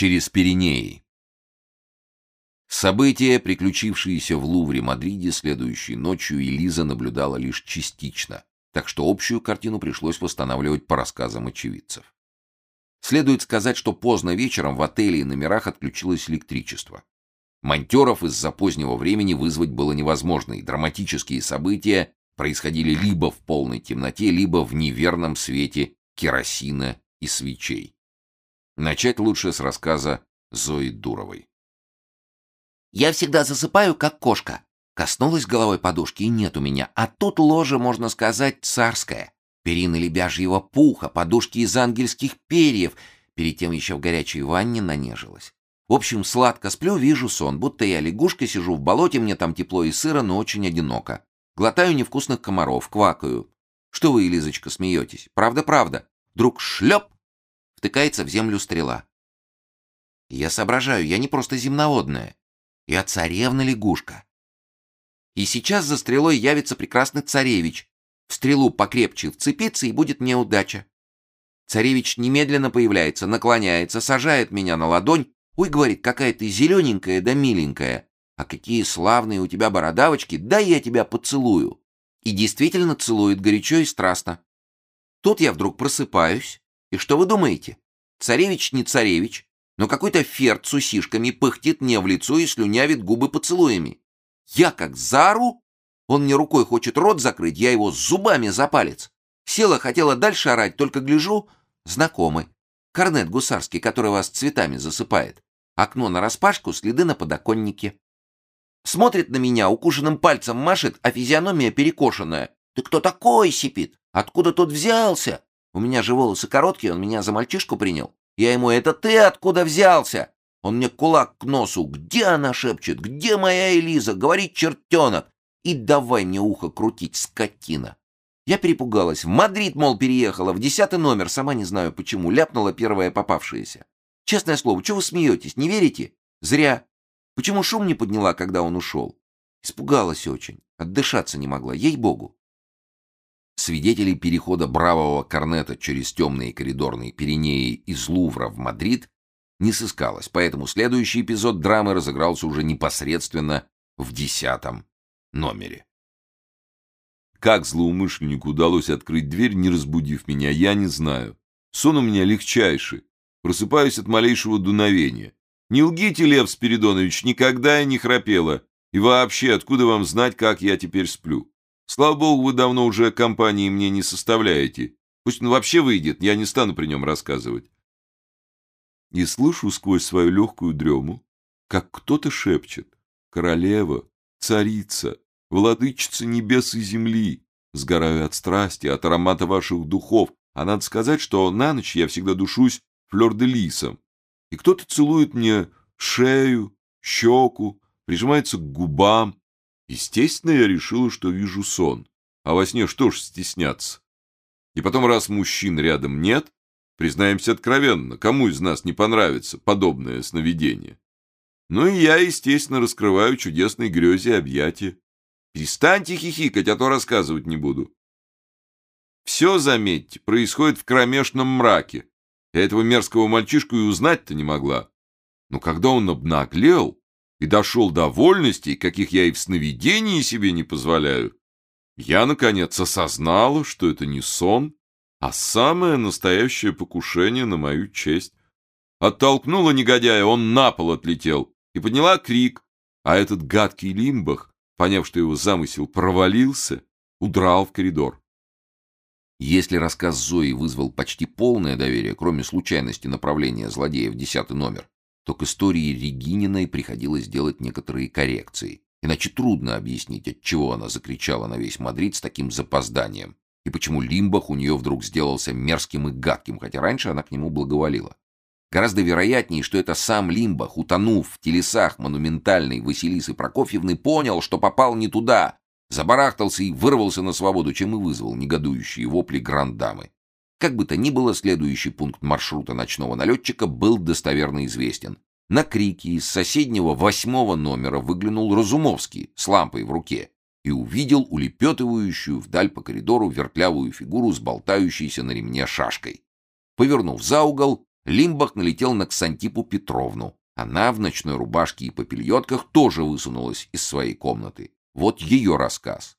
Через Пиренеи. События, приключившиеся в Лувре, Мадриде следующей ночью, Элиза наблюдала лишь частично, так что общую картину пришлось восстанавливать по рассказам очевидцев. Следует сказать, что поздно вечером в отеле и номерах отключилось электричество. Монтеров из-за позднего времени вызвать было невозможно, и драматические события происходили либо в полной темноте, либо в неверном свете керосина и свечей. Начать лучше с рассказа Зои Дуровой. «Я всегда засыпаю, как кошка. Коснулась головой подушки, и нет у меня. А тут ложе, можно сказать, царское. Перины лебяжьего пуха, подушки из ангельских перьев. Перед тем еще в горячей ванне нанежилась. В общем, сладко сплю, вижу сон, будто я лягушка сижу в болоте, мне там тепло и сыро, но очень одиноко. Глотаю невкусных комаров, квакаю. Что вы, Элизочка, смеетесь? Правда-правда. Вдруг шлеп! Втыкается в землю стрела. Я соображаю, я не просто земноводная. Я царевна-лягушка. И сейчас за стрелой явится прекрасный царевич. В стрелу покрепче вцепится, и будет мне удача. Царевич немедленно появляется, наклоняется, сажает меня на ладонь. Ой, говорит, какая ты зелененькая да миленькая. А какие славные у тебя бородавочки, дай я тебя поцелую. И действительно целует горячо и страстно. Тут я вдруг просыпаюсь, и что вы думаете? Царевич не царевич, но какой-то ферт с усишками пыхтит мне в лицо и слюнявит губы поцелуями. Я как зару, он мне рукой хочет рот закрыть, я его зубами за палец. Села, хотела дальше орать, только гляжу, знакомый. Корнет гусарский, который вас цветами засыпает. Окно нараспашку, следы на подоконнике. Смотрит на меня, укушенным пальцем машет, а физиономия перекошенная. «Ты кто такой?» — сипит. «Откуда тут взялся?» У меня же волосы короткие, он меня за мальчишку принял. Я ему «Это ты откуда взялся?» Он мне кулак к носу. «Где она?» — шепчет. «Где моя Элиза?» Говорит чертенок. И давай мне ухо крутить, скотина. Я перепугалась. В Мадрид, мол, переехала, в десятый номер, сама не знаю почему, ляпнула первая попавшаяся. Честное слово, чего вы смеетесь, не верите? Зря. Почему шум не подняла, когда он ушел? Испугалась очень, отдышаться не могла, ей-богу. Свидетелей перехода бравого корнета через темные коридорные Пиренеи из Лувра в Мадрид не сыскалось, поэтому следующий эпизод драмы разыгрался уже непосредственно в десятом номере. Как злоумышленнику удалось открыть дверь, не разбудив меня, я не знаю. Сон у меня легчайший. Просыпаюсь от малейшего дуновения. Не лгите, Лев Спиридонович, никогда я не храпела. И вообще, откуда вам знать, как я теперь сплю? Слава богу, вы давно уже компании мне не составляете. Пусть он вообще выйдет, я не стану при нем рассказывать. И слышу сквозь свою легкую дрему, как кто-то шепчет. Королева, царица, владычица небес и земли. Сгораю от страсти, от аромата ваших духов. А надо сказать, что на ночь я всегда душусь флёр-де-лисом. И кто-то целует мне шею, щеку, прижимается к губам. Естественно, я решила, что вижу сон. А во сне что ж стесняться? И потом, раз мужчин рядом нет, признаемся откровенно, кому из нас не понравится подобное сновидение? Ну и я, естественно, раскрываю чудесной грезе объятия. Перестаньте хихикать, а то рассказывать не буду. Все, заметьте, происходит в кромешном мраке. Я этого мерзкого мальчишку и узнать-то не могла. Но когда он обнаглел и дошел до вольностей, каких я и в сновидении себе не позволяю, я, наконец, осознала, что это не сон, а самое настоящее покушение на мою честь. Оттолкнула негодяя, он на пол отлетел и подняла крик, а этот гадкий лимбах, поняв, что его замысел провалился, удрал в коридор. Если рассказ Зои вызвал почти полное доверие, кроме случайности направления злодея в десятый номер, то к истории Регининой приходилось делать некоторые коррекции. Иначе трудно объяснить, от чего она закричала на весь Мадрид с таким запозданием, и почему Лимбах у нее вдруг сделался мерзким и гадким, хотя раньше она к нему благоволила. Гораздо вероятнее, что это сам Лимбах, утонув в телесах монументальной Василисы Прокофьевны, понял, что попал не туда, забарахтался и вырвался на свободу, чем и вызвал негодующие вопли грандамы. Как бы то ни было, следующий пункт маршрута ночного налетчика был достоверно известен. На крики из соседнего восьмого номера выглянул Разумовский с лампой в руке и увидел улепетывающую вдаль по коридору вертлявую фигуру с болтающейся на ремне шашкой. Повернув за угол, Лимбах налетел на Ксантипу Петровну. Она в ночной рубашке и попельотках тоже высунулась из своей комнаты. Вот ее рассказ.